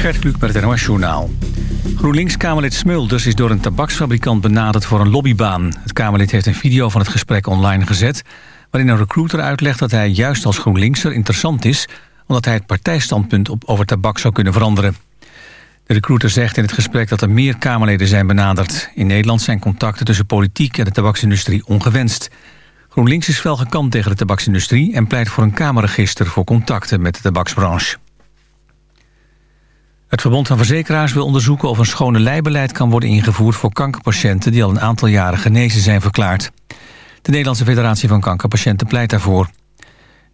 Gert Kluk met het NOS Journaal. GroenLinks-Kamerlid Smulders is door een tabaksfabrikant benaderd voor een lobbybaan. Het Kamerlid heeft een video van het gesprek online gezet... waarin een recruiter uitlegt dat hij juist als GroenLinkser interessant is... omdat hij het partijstandpunt op over tabak zou kunnen veranderen. De recruiter zegt in het gesprek dat er meer Kamerleden zijn benaderd. In Nederland zijn contacten tussen politiek en de tabaksindustrie ongewenst. GroenLinks is fel gekant tegen de tabaksindustrie... en pleit voor een Kamerregister voor contacten met de tabaksbranche. Het Verbond van Verzekeraars wil onderzoeken of een schone leibeleid kan worden ingevoerd voor kankerpatiënten die al een aantal jaren genezen zijn verklaard. De Nederlandse Federatie van Kankerpatiënten pleit daarvoor.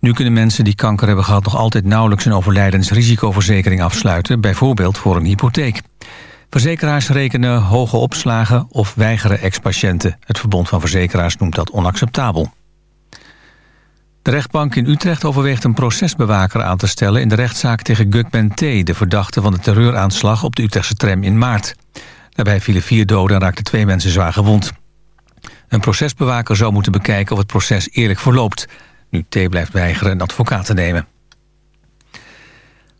Nu kunnen mensen die kanker hebben gehad nog altijd nauwelijks een overlijdensrisicoverzekering afsluiten, bijvoorbeeld voor een hypotheek. Verzekeraars rekenen hoge opslagen of weigeren ex-patiënten. Het Verbond van Verzekeraars noemt dat onacceptabel. De rechtbank in Utrecht overweegt een procesbewaker aan te stellen... in de rechtszaak tegen Gugman T., de verdachte van de terreuraanslag... op de Utrechtse tram in maart. Daarbij vielen vier doden en raakten twee mensen zwaar gewond. Een procesbewaker zou moeten bekijken of het proces eerlijk verloopt... nu T. blijft weigeren een advocaat te nemen.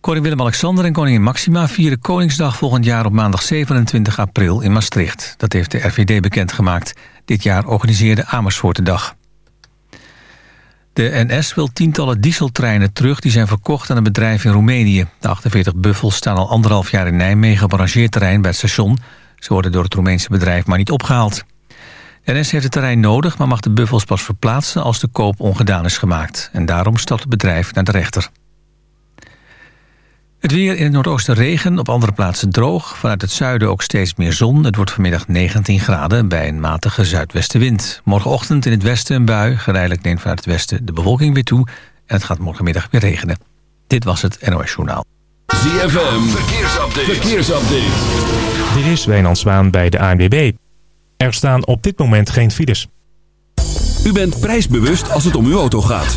Koning Willem-Alexander en koningin Maxima vieren Koningsdag volgend jaar op maandag 27 april in Maastricht. Dat heeft de RVD bekendgemaakt. Dit jaar organiseerde Amersfoort de dag. De NS wil tientallen dieseltreinen terug die zijn verkocht aan een bedrijf in Roemenië. De 48 buffels staan al anderhalf jaar in Nijmegen op bij het station. Ze worden door het Roemeense bedrijf maar niet opgehaald. De NS heeft het terrein nodig, maar mag de buffels pas verplaatsen als de koop ongedaan is gemaakt. En daarom stapt het bedrijf naar de rechter. Het weer in het noordoosten regen, op andere plaatsen droog. Vanuit het zuiden ook steeds meer zon. Het wordt vanmiddag 19 graden bij een matige zuidwestenwind. Morgenochtend in het westen een bui. Geleidelijk neemt vanuit het westen de bewolking weer toe. En het gaat morgenmiddag weer regenen. Dit was het NOS Journaal. ZFM, verkeersupdate. verkeersupdate. Dit is Wijnand Zwaan bij de ANWB. Er staan op dit moment geen files. U bent prijsbewust als het om uw auto gaat.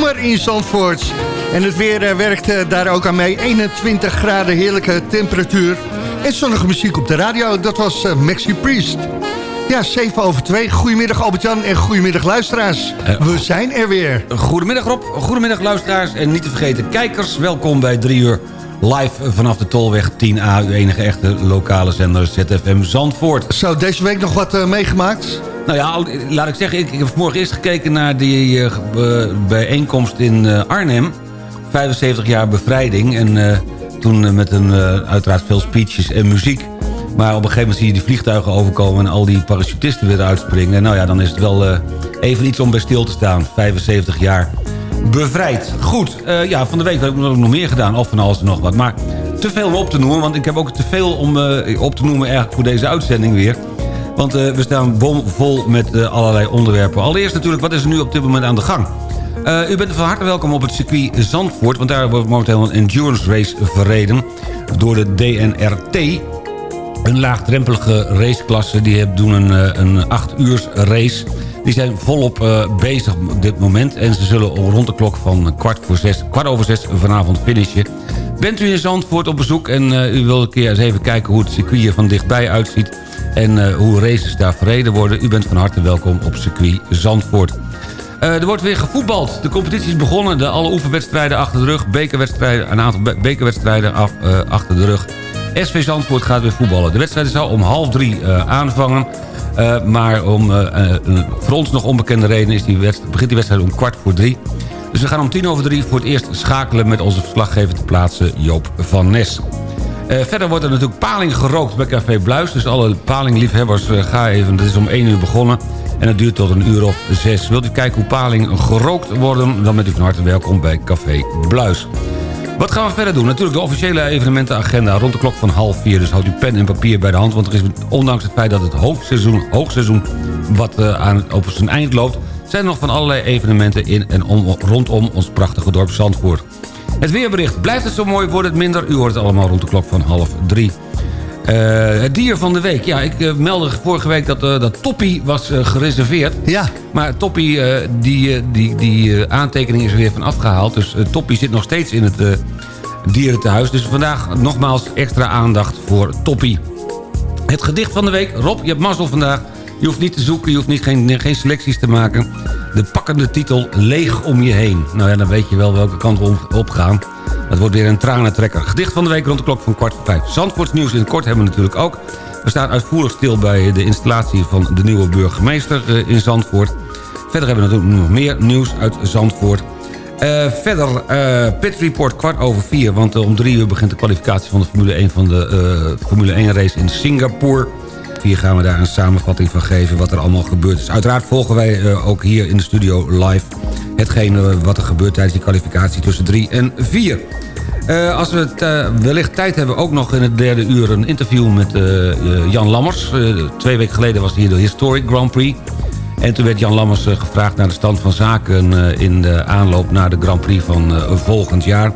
Zomer in Zandvoort. En het weer eh, werkt eh, daar ook aan mee. 21 graden, heerlijke temperatuur. En zonnige muziek op de radio, dat was eh, Maxi Priest. Ja, 7 over 2. Goedemiddag Albert-Jan en goedemiddag luisteraars. we zijn er weer. Goedemiddag Rob, goedemiddag luisteraars en niet te vergeten kijkers. Welkom bij 3 uur live vanaf de Tolweg 10A, uw enige echte lokale zender ZFM Zandvoort. Zo, deze week nog wat meegemaakt? Nou ja, laat ik zeggen, ik, heb vanmorgen eerst gekeken naar die eh, be- bijeenkomst in eh, Arnhem. 75 jaar bevrijding en eh, toen eh, met een, eh, uiteraard veel speeches en muziek. Maar op een gegeven moment zie je die vliegtuigen overkomen... en al die parachutisten weer uitspringen. En nou ja, dan is het wel eh, even iets om bij stil te staan. 75 jaar bevrijd. Goed, eh, ja, van de week heb ik nog meer gedaan. Of van alles en nog wat. Maar te veel om op te noemen. Want ik heb ook te veel om eh, op te noemen eigenlijk voor deze uitzending weer. Want eh, we staan bomvol met eh, allerlei onderwerpen. Allereerst natuurlijk, wat is er nu op dit moment aan de gang? Eh, u bent van harte welkom op het circuit Zandvoort... want daar wordt momenteel een endurance race verreden... door de DNRT. Een laagdrempelige raceklasse. Die doen een, een 8 uur race. Die zijn volop bezig op dit moment. En ze zullen rond de klok van kwart, voor zes, kwart over zes vanavond finishen. Bent u in Zandvoort op bezoek en u wil een keer eens even kijken... hoe het circuit er van dichtbij uitziet... en eh, hoe races daar verreden worden... u bent van harte welkom op circuit Zandvoort. Eh, er wordt weer gevoetbald. De competitie is begonnen. De alle oefenwedstrijden achter de rug. Bekerwedstrijden, een aantal be- bekerwedstrijden af, eh, achter de rug. SV Zandvoort gaat weer voetballen. De wedstrijd zou om half drie aanvangen. Maar om voor ons nog onbekende reden is die begint die wedstrijd om kwart voor drie. Dus we gaan om tien over drie voor het eerst schakelen... met onze verslaggever te plaatsen Joop van Nes. Eh, verder wordt er natuurlijk paling gerookt bij Café Bluis. Dus alle palingliefhebbers, eh, ga even. Het is om 1 uur begonnen. En het duurt tot een uur of zes. Wilt u kijken hoe paling gerookt worden? Dan bent u van harte welkom bij Café Bluis. Wat gaan we verder doen? Natuurlijk de officiële evenementenagenda rond de klok van half vier. Dus houdt u pen en papier bij de hand. Want er is, ondanks het feit dat het hoofdseizoen, hoogseizoen wat eh, aan, op zijn eind loopt... zijn er nog van allerlei evenementen in en om, rondom ons prachtige dorp Zandvoort. Het weerbericht. Blijft het zo mooi, wordt het minder? U hoort het allemaal rond de klok van half drie. Eh, het dier van de week. Ja, ik eh, meldde vorige week dat, eh, dat Toppie was gereserveerd. Ja, Maar Toppie, die, die, die aantekening is er weer van afgehaald. Dus Toppie zit nog steeds in het eh dierentehuis. Dus vandaag nogmaals extra aandacht voor Toppie. Het gedicht van de week. Rob, je hebt mazzel vandaag. Je hoeft niet te zoeken, je hoeft niet, geen, geen selecties te maken. De pakkende titel Leeg om je heen. Nou ja, dan weet je wel welke kant we op- gaan. Dat wordt weer een tranentrekker. Gedicht van de week rond de klok van kwart voor vijf. Zandvoorts nieuws in het kort hebben we natuurlijk ook. We staan uitvoerig stil bij de installatie van de nieuwe burgemeester eh, in Zandvoort. Verder hebben we natuurlijk nog meer nieuws uit Zandvoort. Uh, verder, uh, Pit Report kwart over vier. Want om drie uur begint de kwalificatie van de Formule 1, van de, Formule 1 race in Singapore. Vier gaan we daar een samenvatting van geven wat er allemaal gebeurd is. Uiteraard volgen wij ook hier in de studio live... hetgene wat er gebeurt tijdens die kwalificatie tussen drie en vier. als we het, wellicht tijd hebben, ook nog in het derde uur... een interview met Jan Lammers. twee weken geleden was hier de Historic Grand Prix... En toen werd Jan Lammers eh, gevraagd naar de stand van zaken... Eh, in de aanloop naar de Grand Prix van eh, volgend jaar.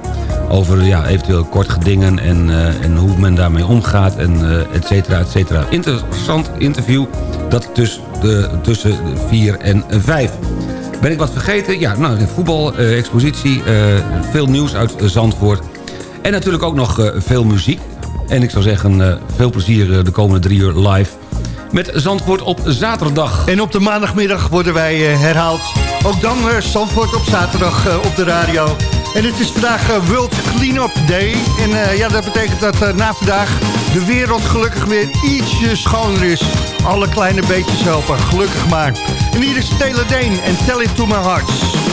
Over ja, eventueel kort gedingen en, en hoe men daarmee omgaat, en et cetera, et cetera. Interessant interview, dat dus de, tussen 4 en 5. Ben ik wat vergeten? Ja, nou, de voetbal-expositie, veel nieuws uit Zandvoort. En natuurlijk ook nog veel muziek. En ik zou zeggen, veel plezier de komende drie uur live met Zandvoort op zaterdag. En op de maandagmiddag worden wij eh, herhaald. Ook dan Zandvoort op zaterdag op de radio. En het is vandaag uh, World Cleanup Day. En ja, dat betekent dat na vandaag de wereld gelukkig weer ietsje schoner is. Alle kleine beetjes helpen, gelukkig maar. En hier is Taylor en Tell It To My Heart.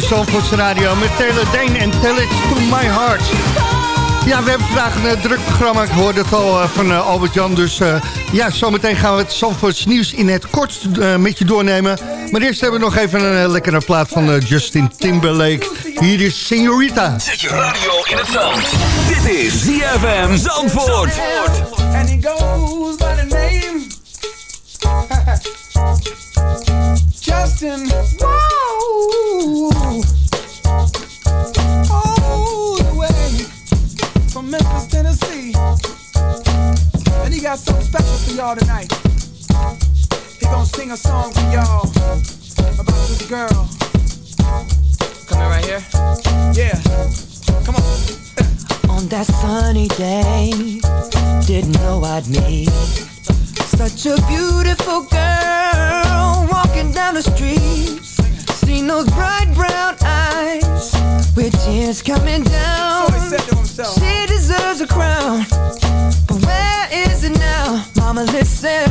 De Radio met Taylor Dane en Tell It To My Heart. Ja, we hebben vandaag een uh, druk programma. Ik hoorde het al uh, van Albert-Jan. Dus ja, zometeen gaan we het Zandvoorts nieuws in het kort met je doornemen. Maar eerst hebben we nog even een lekkere plaat van Justin Timberlake. Hier is Senorita. Zet je radio in het zand. Dit is ZFM Zandvoort. Song for y'all about this girl. Come here right here. Yeah. Come on. On that sunny day, didn't know I'd meet such a beautiful girl walking down the street. Seen those bright brown eyes with tears coming down. So he said to himself. She deserves a crown, but where is it now? Mama, listen,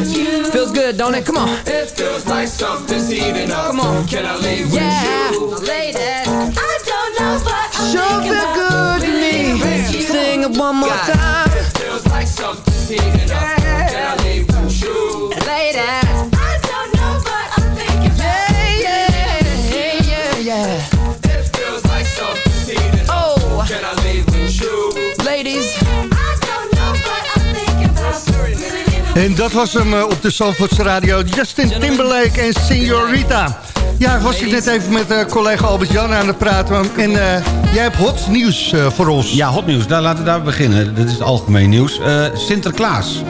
good, don't it? Come on. It feels like something's heating up. Come on. Can I leave Yeah, with you? ladies. I don't know, but I'm sure feel good to me. Sing it one more time, It feels like something's heating up. En dat was hem eh, op de Zandvoortse radio. Justin Timberlake en Senorita. Ja, was ik net even met eh, collega Albert-Jan aan het praten. En eh, jij hebt hot nieuws voor ons. Ja, hot nieuws. Daar, laten we daar beginnen. Dat is algemeen nieuws. Sinterklaas.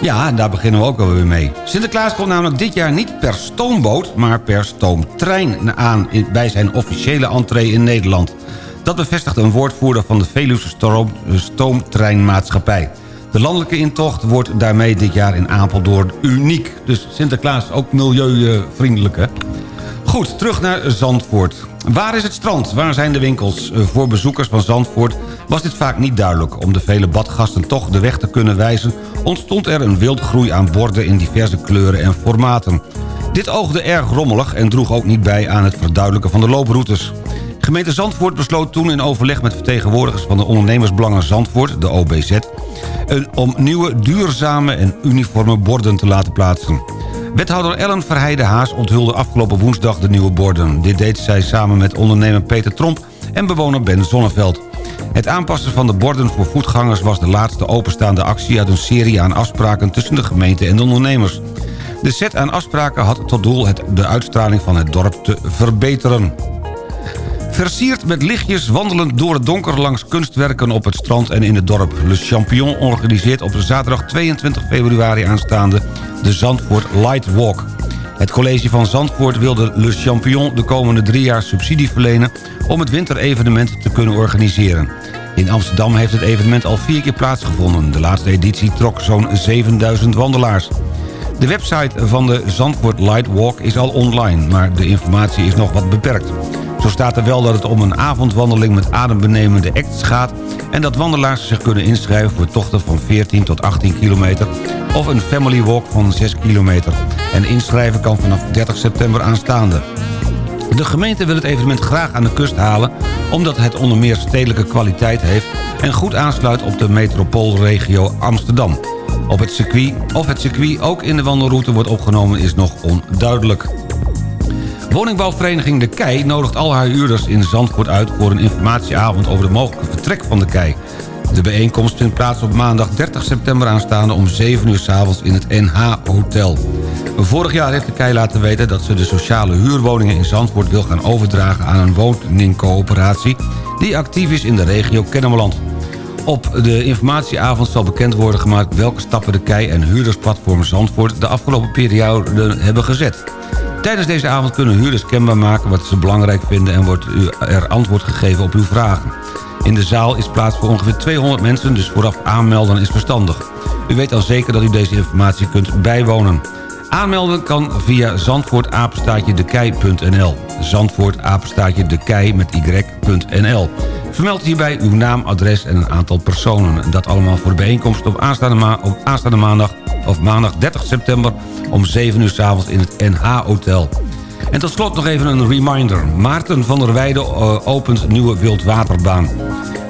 Ja, daar beginnen we ook alweer mee. Sinterklaas komt namelijk dit jaar niet per stoomboot... maar per stoomtrein aan bij zijn officiële entree in Nederland. Dat bevestigt een woordvoerder van de Veluwe Stroom, Stoomtreinmaatschappij. De landelijke intocht wordt daarmee dit jaar in Apeldoorn uniek. Dus Sinterklaas ook milieuvriendelijk, hè? Goed, terug naar Zandvoort. Waar is het strand? Waar zijn de winkels? Eh, Voor bezoekers van Zandvoort was dit vaak niet duidelijk. Om de vele badgasten toch de weg te kunnen wijzen... ontstond er een wildgroei aan borden in diverse kleuren en formaten. Dit oogde erg rommelig en droeg ook niet bij aan het verduidelijken van de looproutes. Gemeente Zandvoort besloot toen in overleg met vertegenwoordigers van de ondernemersbelangen Zandvoort, de OBZ... om nieuwe, duurzame en uniforme borden te laten plaatsen. Wethouder Ellen Verheide-Haas onthulde afgelopen woensdag de nieuwe borden. Dit deed zij samen met ondernemer Peter Tromp en bewoner Ben Zonneveld. Het aanpassen van de borden voor voetgangers was de laatste openstaande actie... uit een serie aan afspraken tussen de gemeente en de ondernemers. De set aan afspraken had tot doel het, de uitstraling van het dorp te verbeteren. Versierd met lichtjes wandelend door het donker langs kunstwerken op het strand en in het dorp. Le Champion organiseert op zaterdag 22 februari aanstaande de Zandvoort Light Walk. Het college van Zandvoort wilde Le Champion de komende drie jaar subsidie verlenen... om het winterevenement te kunnen organiseren. In Amsterdam heeft het evenement al vier keer plaatsgevonden. De laatste editie trok zo'n 7000 wandelaars. De website van de Zandvoort Light Walk is al online, maar de informatie is nog wat beperkt. Zo staat er wel dat het om een avondwandeling met adembenemende acts gaat... en dat wandelaars zich kunnen inschrijven voor tochten van 14 tot 18 kilometer... of een family walk van 6 kilometer. En inschrijven kan vanaf 30 september aanstaande. De gemeente wil het evenement graag aan de kust halen... omdat het onder meer stedelijke kwaliteit heeft... en goed aansluit op de metropoolregio Amsterdam. Op het circuit, of het circuit ook in de wandelroute wordt opgenomen is nog onduidelijk. Woningbouwvereniging De Kei nodigt al haar huurders in Zandvoort uit... voor een informatieavond over de mogelijke vertrek van De Kei. De bijeenkomst vindt plaats op maandag 30 september aanstaande... om 7 uur s'avonds in het NH-hotel. Vorig jaar heeft De Kei laten weten dat ze de sociale huurwoningen in Zandvoort... wil gaan overdragen aan een woningcoöperatie... die actief is in de regio Kennemerland. Op de informatieavond zal bekend worden gemaakt... welke stappen De Kei en huurdersplatform Zandvoort... de afgelopen periode hebben gezet. Tijdens deze avond kunnen huurders kenbaar maken wat ze belangrijk vinden... en wordt er antwoord gegeven op uw vragen. In de zaal is plaats voor ongeveer 200 mensen, dus vooraf aanmelden is verstandig. U weet al zeker dat u deze informatie kunt bijwonen. Aanmelden kan via zandvoortapenstaatjedekei.nl Zandvoortapenstaatjedekei met y.nl Vermeld hierbij uw naam, adres en een aantal personen. Dat allemaal voor de bijeenkomst op aanstaande, op aanstaande maandag... of maandag 30 september om 7 uur s avonds in het NH-hotel. En tot slot nog even een reminder. Maarten van der Weijden eh, opent nieuwe wildwaterbaan.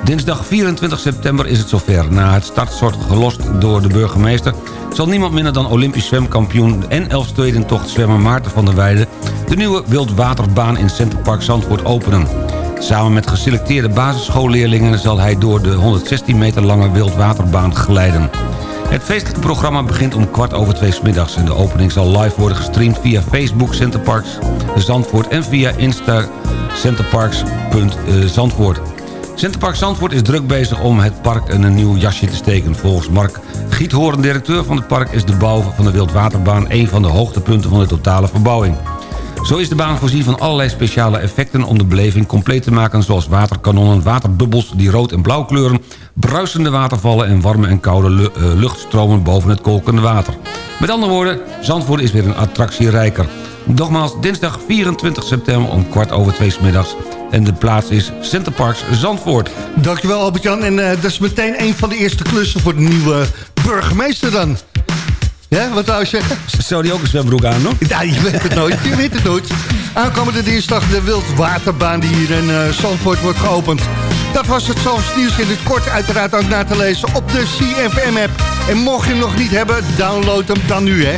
Dinsdag 24 september is het zover. Na het startsoort gelost door de burgemeester... zal niemand minder dan Olympisch zwemkampioen... en Elfstedentocht zwemmer Maarten van der Weijden... de nieuwe wildwaterbaan in Centerpark Zandvoort openen. Samen met geselecteerde basisschoolleerlingen... zal hij door de 116 meter lange wildwaterbaan glijden. Het feestelijke programma begint om kwart over twee middags... en de opening zal live worden gestreamd via Facebook Centerparks Zandvoort... en via Insta Centerparks.zandvoort. Centerpark Zandvoort is druk bezig om het park een nieuw jasje te steken. Volgens Mark Giethoorn, directeur van het park... is de bouw van de Wildwaterbaan een van de hoogtepunten van de totale verbouwing. Zo is de baan voorzien van allerlei speciale effecten om de beleving compleet te maken... zoals waterkanonnen, waterbubbels die rood en blauw kleuren... bruisende watervallen en warme en koude eh, luchtstromen boven het kolkende water. Met andere woorden, Zandvoort is weer een attractie rijker. Nogmaals, dinsdag 24 september om kwart over twee middags... en de plaats is Centerparks Zandvoort. Dankjewel Albert-Jan. En eh, dat is meteen een van de eerste klussen voor de nieuwe burgemeester dan. Ja, wat zou je zeggen? Zou die ook een zwembroek aan, nog? Ja, je weet het nooit. Je weet het nooit. Aankomende dinsdag de wildwaterbaan die hier in eh, Zandvoort wordt geopend. Dat was het zoals nieuws in het kort uiteraard ook na te lezen op de CFM-app. En mocht je hem nog niet hebben, download hem dan nu, hè.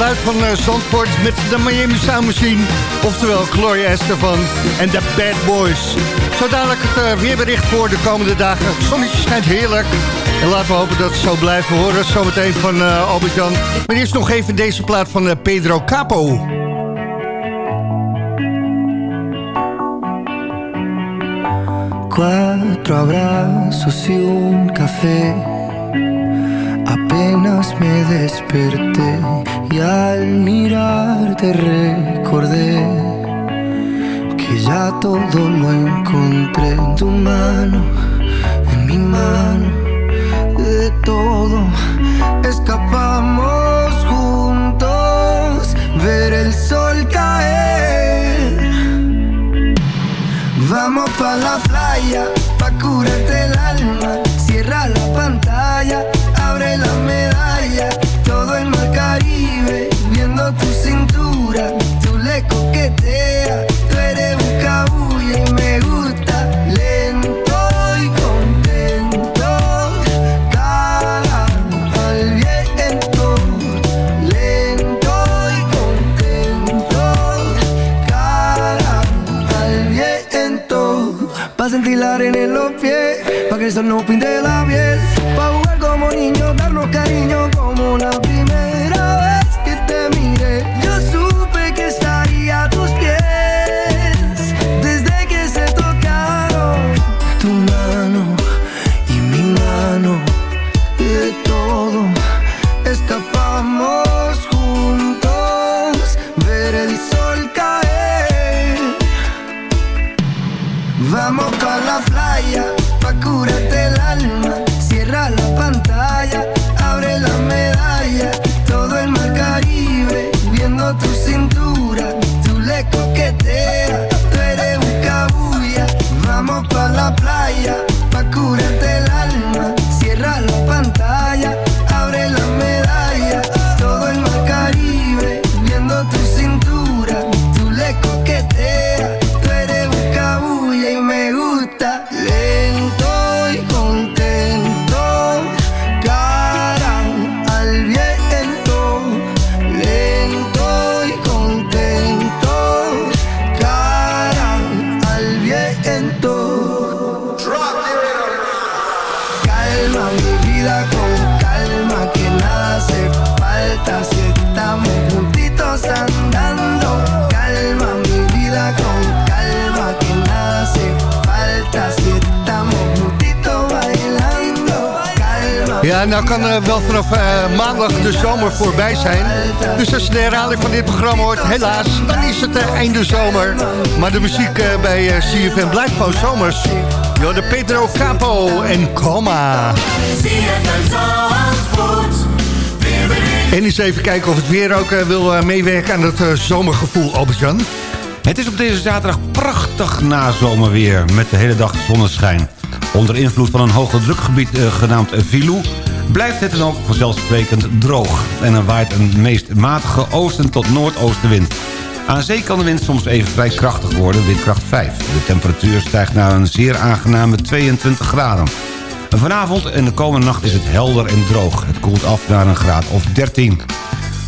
Geluid van uh, met de Miami Sound Machine. Oftewel Gloria Estefan en de Bad Boys. Zo dadelijk het uh, weerbericht voor de komende dagen. Het zonnetje schijnt heerlijk. En laten we hopen dat het zo blijft. We horen zometeen van uh, Albert-Jan. Maar eerst nog even deze plaat van Pedro Capo. Cuatro abrazos y un café. Apenas me desperté y al mirarte recordé que ya todo lo encontré en tu mano, en mi mano, de todo escapamos juntos, ver el sol caer. Vamos pa la playa, pa curarte no pinte la piel, pa' jugar como niños, darnos cariño como la nou kan uh, wel vanaf uh, maandag de zomer voorbij zijn. Dus als je de herhaling van dit programma hoort, helaas, dan is het uh, einde zomer. Maar de muziek bij CFM blijft gewoon zomers. Yo, de Pedro Capo en Coma. En eens even kijken of het weer ook wil meewerken aan het zomergevoel, Albert-Jan. Het is op deze zaterdag prachtig nazomerweer met de hele dag zonneschijn. Onder invloed van een hoge drukgebied uh, genaamd Vilou blijft het dan ook vanzelfsprekend droog. En er waait een meest matige oosten tot noordoostenwind. Aan zee kan de wind soms even vrij krachtig worden, windkracht 5. De temperatuur stijgt naar een zeer aangename 22 graden. Vanavond en de komende nacht is het helder en droog. Het koelt af naar een graad of 13.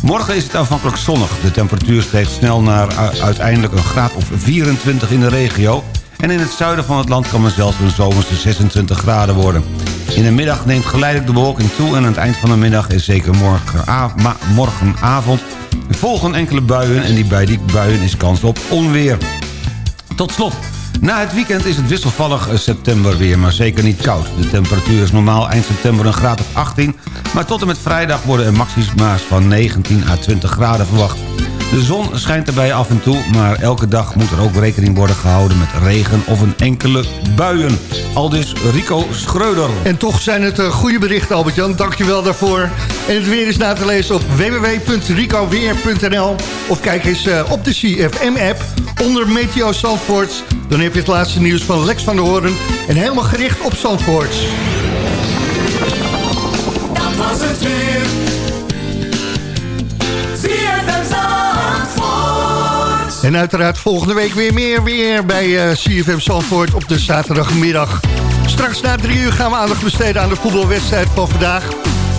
Morgen is het aanvankelijk zonnig. De temperatuur steekt snel naar uiteindelijk een graad of 24 in de regio. En in het zuiden van het land kan men zelfs een zomerse 26 graden worden. In de middag neemt geleidelijk de bewolking toe... en aan het eind van de middag is zeker morgenavond... volgen enkele buien en die bij die buien is kans op onweer. Tot slot, na het weekend is het wisselvallig september weer, maar zeker niet koud. De temperatuur is normaal eind september een graad of 18... maar tot en met vrijdag worden er maxima's van 19 à 20 graden verwacht. De zon schijnt erbij af en toe, maar elke dag moet er ook rekening worden gehouden met regen of een enkele buien. Aldus Rico Schreuder. En toch zijn het uh, goede berichten, Albert-Jan. Dankjewel daarvoor. En het weer is na te lezen op www.ricoweer.nl of kijk eens uh, op de CFM-app onder Meteo Zandvoort. Dan heb je het laatste nieuws van Lex van der Hoorn en helemaal gericht op Zandvoort. Dat was het weer. En uiteraard volgende week weer meer weer bij uh, CFM Zandvoort op de zaterdagmiddag. Straks na drie uur gaan we aandacht besteden aan de voetbalwedstrijd van vandaag.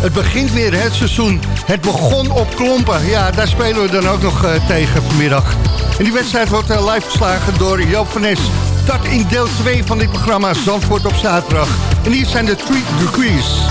Het begint weer het seizoen. Het begon op Klompen. Ja, daar spelen we dan ook nog uh, tegen vanmiddag. En die wedstrijd wordt uh, live verslagen door Joop van Nes. Dat in deel 2 van dit programma Zandvoort op zaterdag. En hier zijn de Three Degrees.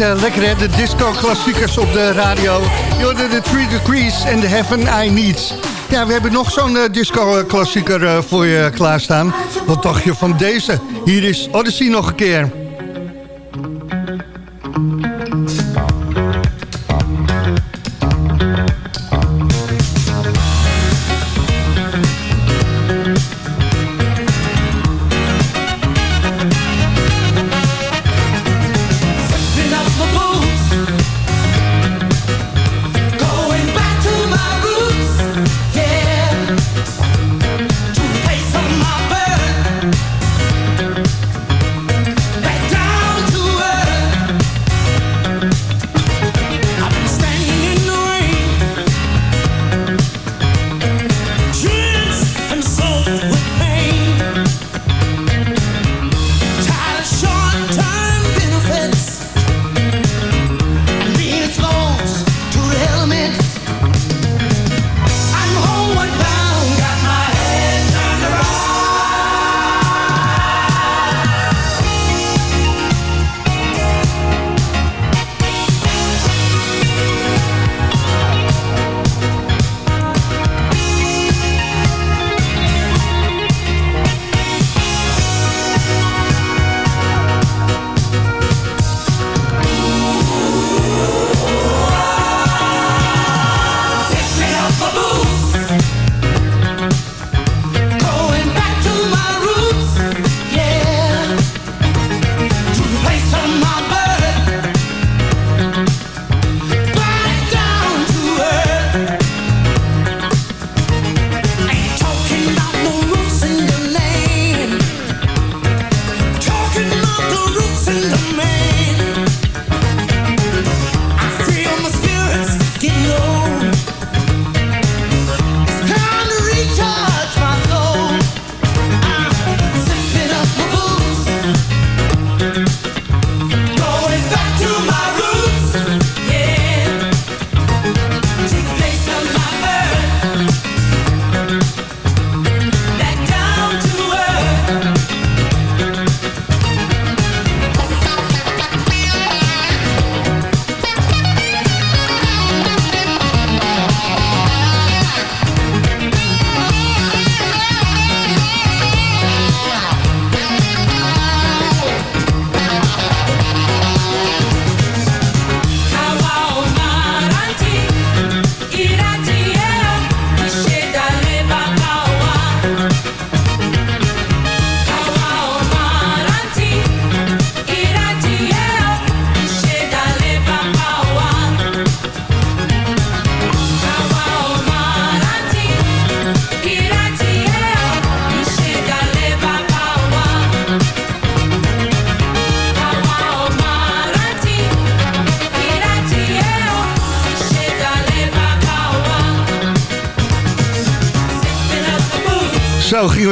Uh, lekker, hè? De disco-klassiekers op de radio. Jorden de Three Degrees en The Heaven I Need. Ja, we hebben nog zo'n uh, disco-klassieker uh, voor je klaarstaan. Wat dacht je van deze? Hier is Odyssey nog een keer.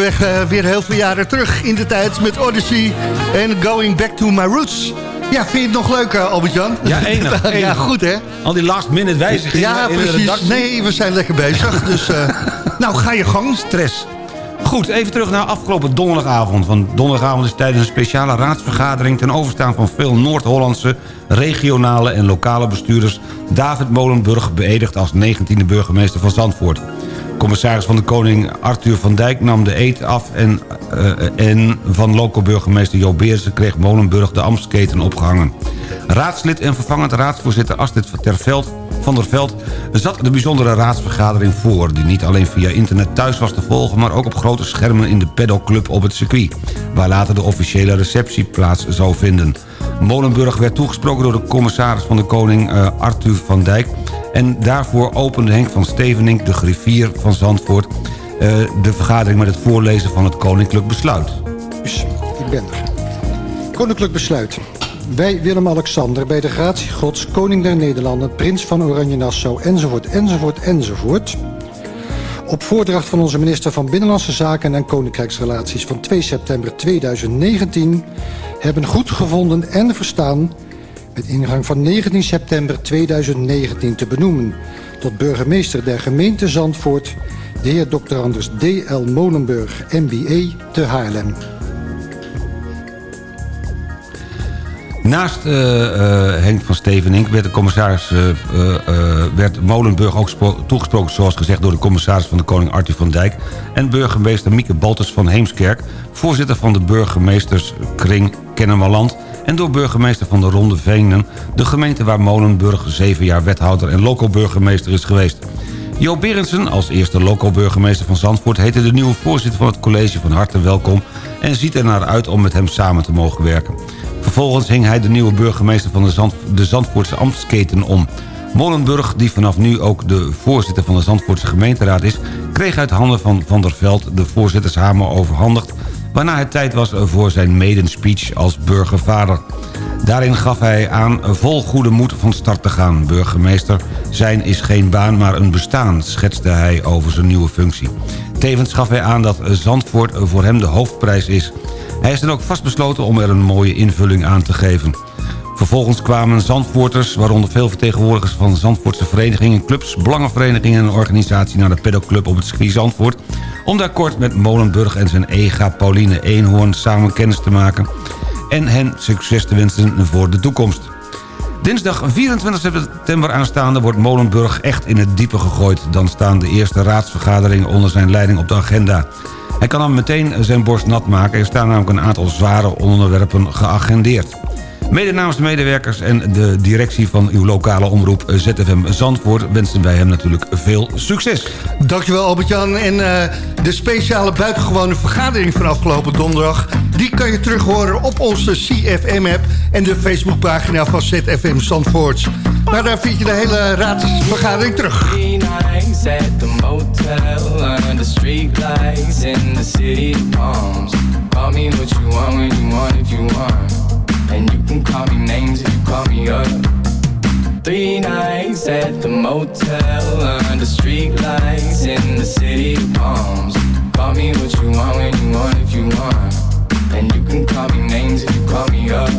Uh, weer heel veel jaren terug in de tijd met Odyssey en Going Back to My Roots. Ja, vind je het nog leuk, uh, Albert-Jan? Ja, enig, ja, goed hè? Al die last minute wijzigingen Ja, in de precies. redactie. Nee, we zijn lekker bezig. dus uh, nou, ga je gang. Stress. Goed, even terug naar afgelopen donderdagavond. Want donderdagavond is tijdens een speciale raadsvergadering... ten overstaan van veel Noord-Hollandse, regionale en lokale bestuurders... David Molenburg beëdigd als 19e burgemeester van Zandvoort. Commissaris van de Koning Arthur van Dijk nam de eet af... en, uh, en van local burgemeester Jo Beersen kreeg Molenburg de ambtsketen opgehangen. Raadslid en vervangend raadsvoorzitter Astrid van der Veld zat de bijzondere raadsvergadering voor... die niet alleen via internet thuis was te volgen... maar ook op grote schermen in de pedalclub op het circuit... waar later de officiële receptie plaats zou vinden. Molenburg werd toegesproken door de commissaris van de Koning uh, Arthur van Dijk... en daarvoor opende Henk van Stevenink, de griffier van Zandvoort... Uh, de vergadering met het voorlezen van het Koninklijk Besluit. Dus, ik ben er. Koninklijk Besluit. Wij, Willem-Alexander, bij de gratie gods, koning der Nederlanden... prins van Oranje-Nassau, enzovoort, enzovoort, enzovoort... op voordracht van onze minister van Binnenlandse Zaken en Koninkrijksrelaties... van 2 september 2019 hebben goed gevonden en verstaan... met ingang van 19 september 2019 te benoemen... tot burgemeester der gemeente Zandvoort... de heer Dr. Anders D.L. Molenburg, MBA, te Haarlem... Naast uh, uh, Henk van Stevenink werd de commissaris uh, werd Molenburg ook toegesproken... zoals gezegd door de commissaris van de Koning Arthur van Dijk... en burgemeester Mieke Baltus van Heemskerk... voorzitter van de burgemeesterskring Kennemerland... en door burgemeester van de Ronde Venen... de gemeente waar Molenburg zeven jaar wethouder en local burgemeester is geweest. Jo Berendsen, als eerste local burgemeester van Zandvoort... heette de nieuwe voorzitter van het college van harte welkom... en ziet er naar uit om met hem samen te mogen werken. Vervolgens hing hij de nieuwe burgemeester van de, Zand, de Zandvoortse ambtsketen om. Molenburg, die vanaf nu ook de voorzitter van de Zandvoortse gemeenteraad is... kreeg uit handen van Van der Veld de voorzittershamer overhandigd... waarna het tijd was voor zijn maiden speech als burgervader. Daarin gaf hij aan vol goede moed van start te gaan. Burgemeester zijn is geen baan, maar een bestaan, schetste hij over zijn nieuwe functie. Tevens gaf hij aan dat Zandvoort voor hem de hoofdprijs is... Hij is dan ook vastbesloten om er een mooie invulling aan te geven. Vervolgens kwamen Zandvoorters, waaronder veel vertegenwoordigers van Zandvoortse verenigingen, clubs, belangenverenigingen en organisatie naar de pedalclub op het circuit Zandvoort, om daar kort met Molenburg en zijn ega Pauline Eenhoorn samen kennis te maken en hen succes te wensen voor de toekomst. Dinsdag 24 september aanstaande wordt Molenburg echt in het diepe gegooid. Dan staan de eerste raadsvergaderingen onder zijn leiding op de agenda. Hij kan dan meteen zijn borst nat maken. Er staan namelijk een aantal zware onderwerpen geagendeerd. Mede namens de medewerkers en de directie van uw lokale omroep ZFM Zandvoort... wensen wij hem natuurlijk veel succes. Dankjewel Albert-Jan. En uh, de speciale buitengewone vergadering van afgelopen donderdag... die kan je terug horen op onze CFM-app... en de Facebookpagina van ZFM Zandvoort. Maar daar vind je de hele raadsvergadering terug. at the motel under street lights in the city palms. Call me what you want when you want if you want. And you can call me names if you call me up. Three nights at the motel under street lights in the city of palms. Call me what you want when you want if you want. And you can call me names if you call me up.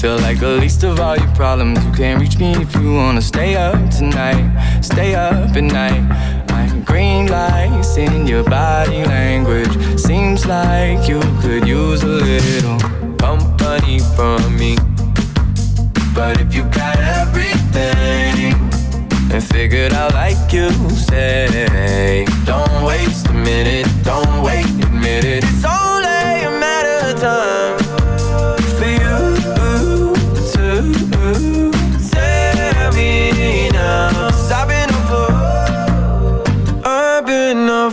Feel like the least of all your problems. You can't reach me if you wanna stay up tonight. Stay up at night. Green lights in your body language. Seems like you could use a little company from me. But if you got everything and figured out like you say, don't waste a minute, don't wait, admit it. It's only a matter of time for you to tell me now. I've been up for, I've been up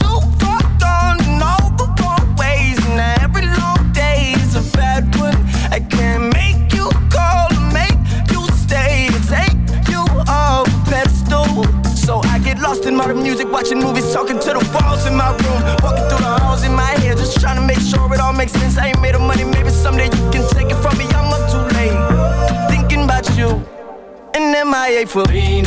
for be.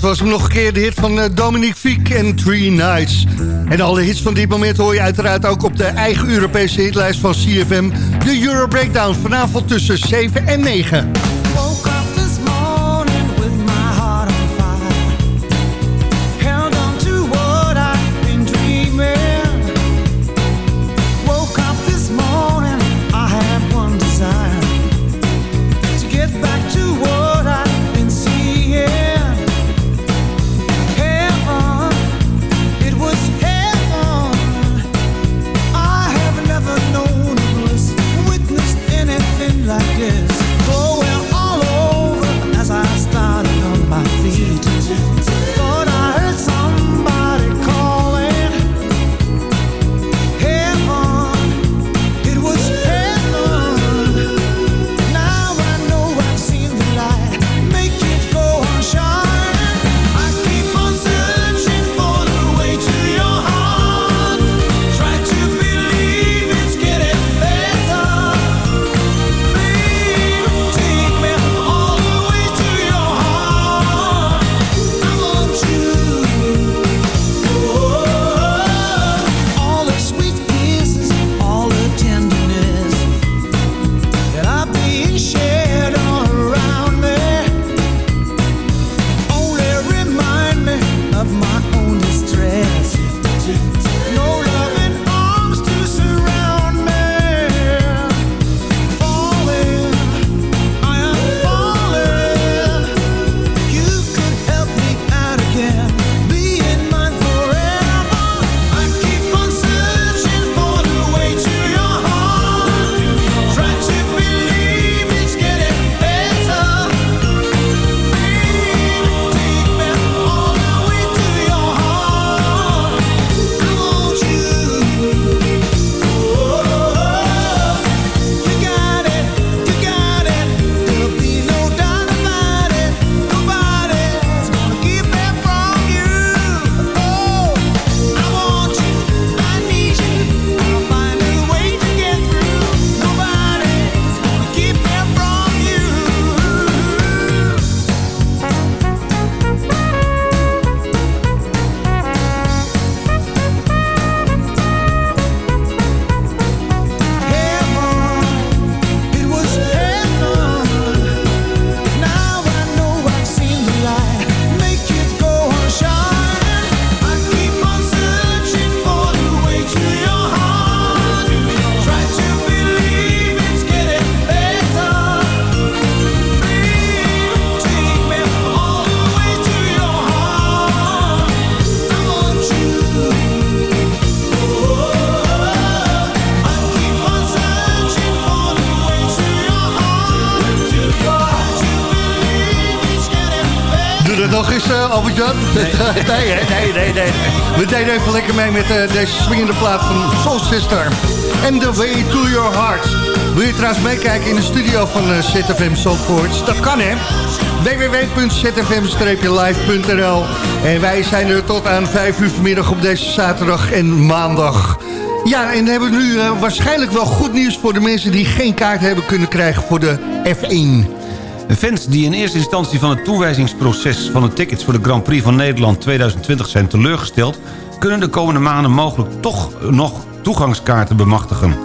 dat was hem nog een keer, de hit van eh, Dominique Fiek en Three Nights. En alle hits van dit moment hoor je uiteraard ook op de eigen Europese hitlijst van CFM. De Euro Breakdown, vanavond tussen 7 en 9. Eh, uh, Albert? Nee. nee. nee, nee, We deden even lekker mee met eh, deze swingende plaat van Soul Sister. And the way to your heart. Wil je trouwens meekijken in de studio van eh, uh, ZFM Zandvoort? Dat kan, hè? www.zfm-live.nl En wij zijn er tot aan 5 uur vanmiddag op deze zaterdag en maandag. Ja, en hebben we nu waarschijnlijk wel goed nieuws voor de mensen die geen kaart hebben kunnen krijgen voor de F1. Fans die in eerste instantie van het toewijzingsproces van de tickets... voor de Grand Prix van Nederland 2020 zijn teleurgesteld... kunnen de komende maanden mogelijk toch nog toegangskaarten bemachtigen.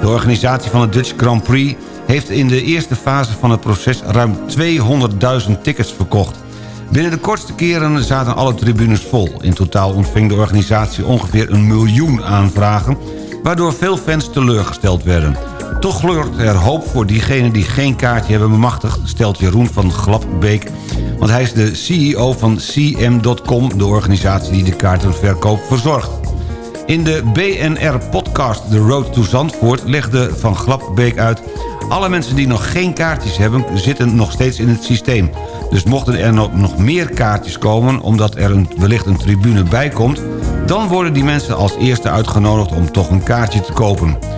De organisatie van de Dutch Grand Prix heeft in de eerste fase van het proces... ruim 200.000 tickets verkocht. Binnen de kortste keren zaten alle tribunes vol. In totaal ontving de organisatie ongeveer een miljoen aanvragen... waardoor veel fans teleurgesteld werden. Toch gloort er hoop voor diegenen die geen kaartje hebben bemachtigd... stelt Jeroen van Glapbeek, want hij is de CEO van CM.com... de organisatie die de kaartenverkoop verzorgt. In de BNR-podcast The Road to Zandvoort legde Van Glapbeek uit... alle mensen die nog geen kaartjes hebben zitten nog steeds in het systeem. Dus mochten er nog, nog meer kaartjes komen omdat er een, wellicht een tribune bij komt... dan worden die mensen als eerste uitgenodigd om toch een kaartje te kopen.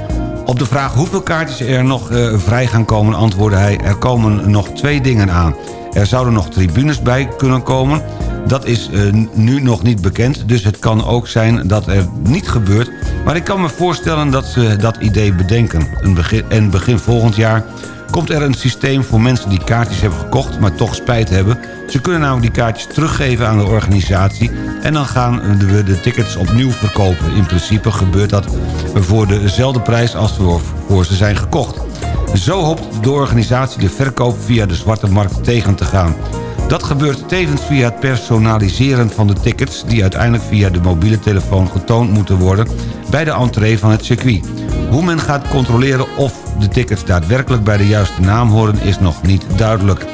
Op de vraag hoeveel kaartjes er nog uh, vrij gaan komen antwoordde hij... er komen nog twee dingen aan. Er zouden nog tribunes bij kunnen komen. Dat is uh, nu nog niet bekend, dus het kan ook zijn dat er niet gebeurt. Maar ik kan me voorstellen dat ze dat idee bedenken. En begin, en begin volgend jaar komt er een systeem voor mensen die kaartjes hebben gekocht... maar toch spijt hebben. Ze kunnen namelijk die kaartjes teruggeven aan de organisatie... en dan gaan we de tickets opnieuw verkopen. In principe gebeurt dat voor dezelfde prijs als voor ze zijn gekocht. Zo hoopt de organisatie de verkoop via de zwarte markt tegen te gaan. Dat gebeurt tevens via het personaliseren van de tickets... die uiteindelijk via de mobiele telefoon getoond moeten worden... bij de entree van het circuit. Hoe men gaat controleren of de tickets daadwerkelijk bij de juiste naam horen... is nog niet duidelijk.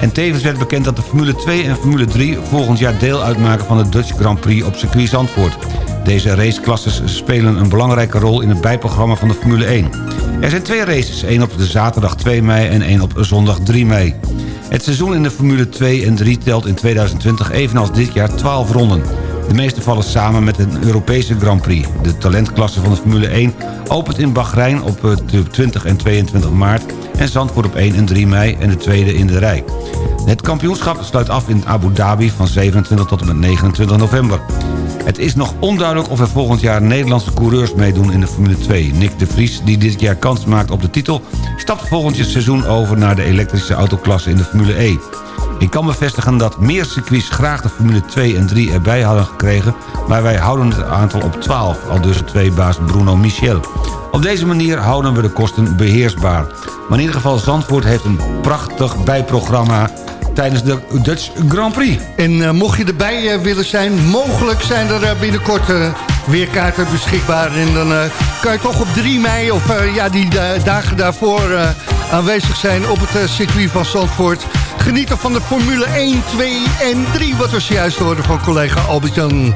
En tevens werd bekend dat de Formule 2 en Formule 3 volgend jaar deel uitmaken van de Dutch Grand Prix op circuit Zandvoort. Deze raceklasses spelen een belangrijke rol in het bijprogramma van de Formule 1. Er zijn twee races, één op de zaterdag 2 mei en één op zondag 3 mei. Het seizoen in de Formule 2 en 3 telt in 2020 evenals dit jaar 12 ronden. De meeste vallen samen met een Europese Grand Prix. De talentklasse van de Formule 1 opent in Bahrein op 20 en 22 maart... en Zandvoort op 1 en 3 mei en de tweede in de rij. Het kampioenschap sluit af in Abu Dhabi van 27 tot en met 29 november. Het is nog onduidelijk of er volgend jaar Nederlandse coureurs meedoen in de Formule 2. Nick de Vries, die dit jaar kans maakt op de titel... stapt volgend seizoen over naar de elektrische autoklasse in de Formule E. Ik kan bevestigen dat meer circuits graag de Formule 2 en 3 erbij hadden gekregen... maar wij houden het aantal op 12, al dus tweebaas Bruno Michel. Op deze manier houden we de kosten beheersbaar. Maar in ieder geval Zandvoort heeft een prachtig bijprogramma tijdens de Dutch Grand Prix. En uh, mocht je erbij uh, willen zijn, mogelijk zijn er uh, binnenkort weer kaarten beschikbaar. En dan kan je toch op 3 mei of ja, die dagen daarvoor aanwezig zijn op het circuit van Zandvoort. Genieten van de Formule 1, 2 en 3, wat we zojuist hoorden van collega Albert-Jan.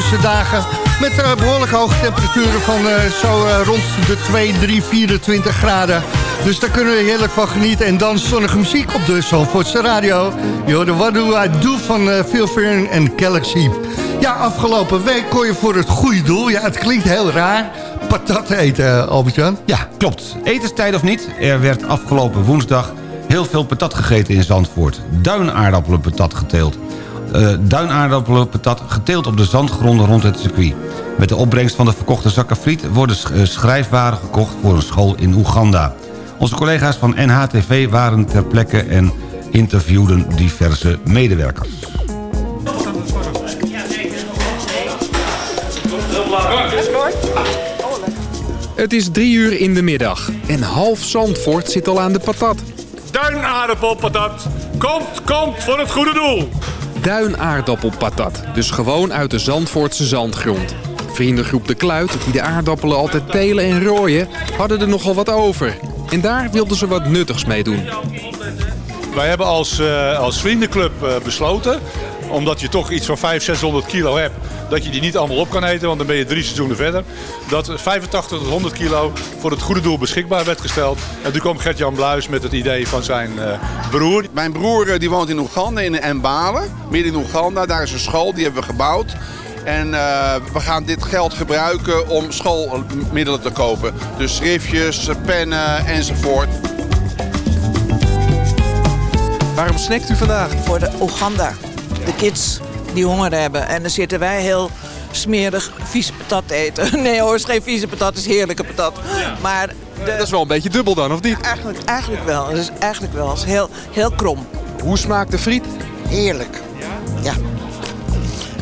Zomerse dagen... met eh, behoorlijk hoge temperaturen van eh, zo eh, rond de 2, 3, 24 graden. Dus daar kunnen we heerlijk van genieten. En dan zonnige muziek op de Zandvoortse radio. Je hoorde What Do I Do van eh, Phil Fern en Galaxy. Ja, afgelopen week kon je voor het goede doel... ja, het klinkt heel raar... patat eten, Albert-Jan. Ja, klopt. Etenstijd of niet, er werd afgelopen woensdag heel veel patat gegeten in Zandvoort. Duinaardappelen patat geteeld. Eh duinaardappelen patat geteeld op de zandgronden rond het circuit. Met de opbrengst van de verkochte zakken friet worden eh, schrijfwaren gekocht voor een school in Oeganda. Onze collega's van NHTV waren ter plekke en interviewden diverse medewerkers. Het is drie uur in de middag en half Zandvoort zit al aan de patat. Duinaardappelpatat. Komt, komt voor het goede doel. Duinaardappelpatat, dus gewoon uit de Zandvoortse zandgrond. Vriendengroep De Kluit, die de aardappelen altijd telen en rooien, hadden er nogal wat over. En daar wilden ze wat nuttigs mee doen. Wij hebben als, eh, als vriendenclub eh, besloten, omdat je toch iets van 500, 600 kilo hebt, dat je die niet allemaal op kan eten, want dan ben je drie seizoenen verder. Dat 85 tot 100 kilo voor het goede doel beschikbaar werd gesteld. En toen kwam Gert-Jan Bluis met het idee van zijn eh, broer. Mijn broer eh, die woont in Oeganda, in Mbale, midden in Oeganda. Daar is een school, die hebben we gebouwd. En eh, we gaan dit geld gebruiken om schoolmiddelen te kopen. Dus schriftjes, pennen enzovoort. Waarom snackt u vandaag? Voor de Oeganda. De kids die honger hebben. En dan zitten wij heel smerig vieze patat te eten. Nee hoor, het is geen vieze patat, het is heerlijke patat. Maar de... Dat is wel een beetje dubbel dan, of niet? Eigenlijk, eigenlijk wel. Het is eigenlijk wel. Het is heel, heel krom. Hoe smaakt de friet? Heerlijk. Ja.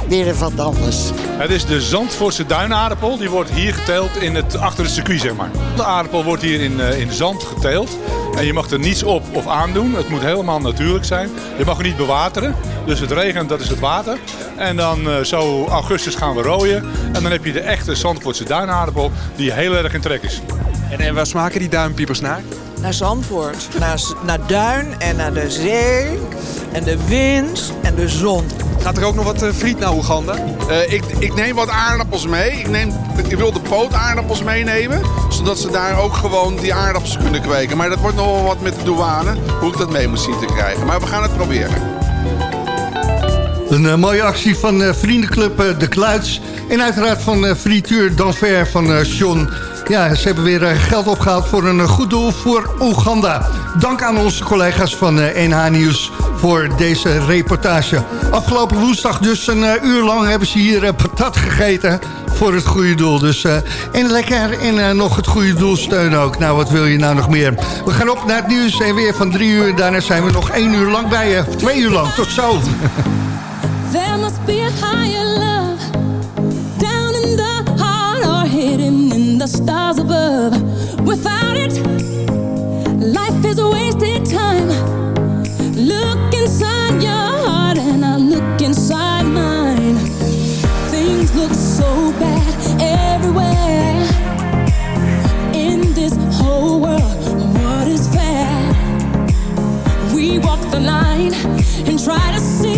Weer wat anders. Het is de Zandvoortse duinaardappel. Die wordt hier geteeld in het, achter het circuit, zeg maar. De aardappel wordt hier in, eh, in zand geteeld. En je mag er niets op of aan doen. Het moet helemaal natuurlijk zijn. Je mag er niet bewateren. Dus het regent, dat is het water. En dan eh, zo augustus gaan we rooien. En dan heb je de echte Zandvoortse duinaardappel die heel erg in trek is. En, en waar smaken die duimpiepers naar? Naar Zandvoort. Naar, naar Duin en naar de zee. En de wind en de zon. Gaat er ook nog wat eh, friet naar Oeganda? Eh, ik, ik neem wat aardappels mee. Ik, neem, ik wil de pootaardappels meenemen. Zodat ze daar ook gewoon die aardappels kunnen kweken. Maar dat wordt nog wel wat met de douane. Hoe ik dat mee moet zien te krijgen. Maar we gaan het proberen. Een eh, mooie actie van eh, vriendenclub eh, De Kluits. En uiteraard van Frituur Danver van John. Ja, ze hebben weer geld opgehaald voor een goed doel voor Oeganda. Dank aan onze collega's van NH Nieuws voor deze reportage. Afgelopen woensdag dus een uur lang hebben ze hier patat gegeten voor het goede doel. Dus, en lekker en nog het goede doel steunen ook. Nou, wat wil je nou nog meer? We gaan op naar het nieuws en weer van drie uur. Daarna zijn we nog één uur lang bij je. Twee uur lang, tot zo. Higher love down in the heart or hidden in the stars above. Without it, life is a wasted time. Look inside your heart and I look inside mine. Things look so bad everywhere. In this whole world, what is fair? We walk the line and try to see